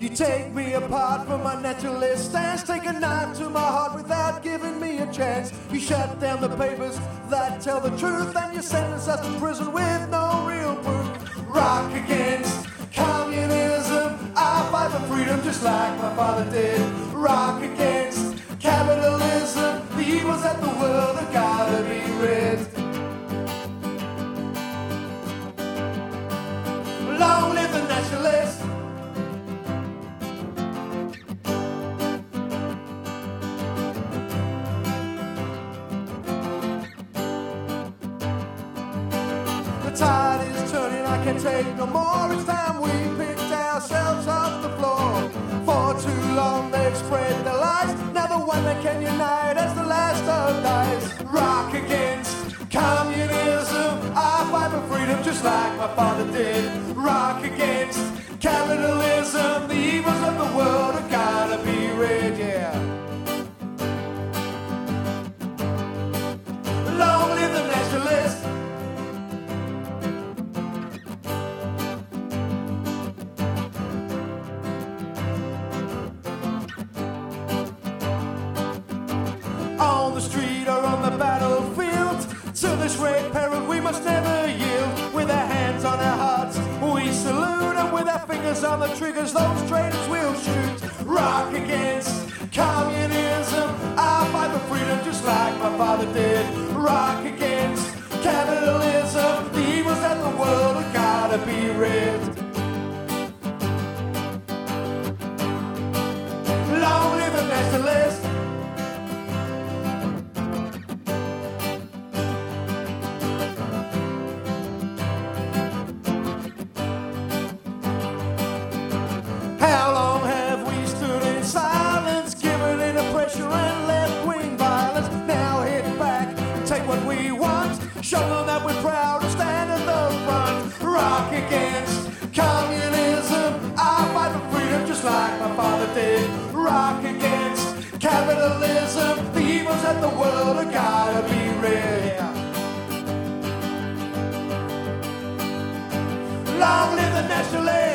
You take me apart from my naturalist stance, take a knife to my heart without giving me a chance. You shut down the papers that tell the truth, and you sentence us to prison with no real proof. Rock against communism, I fight for freedom just like my father did. Rock against capitalism, the evils that the world have gotta be rid. Long live the nationalists. Tide is turning, I can't take no more. It's time we picked ourselves off the floor. For too long they've spread the lies. Now the one that can unite as the last of dies. Rock against communism. I fight for freedom just like my father did. Rock against capitalism. This great peril we must never yield. With our hands on our hearts, we salute, and with our fingers on the triggers, those traitors will shoot. Rock against communism. I fight for freedom just like my father did. Rock against capitalism. The evils that the world have gotta be rid. Show them that we're proud to stand at the front. Rock against communism, I fight for freedom just like my father did. Rock against capitalism, the evils that the world have gotta be rid. Long live the nationalists.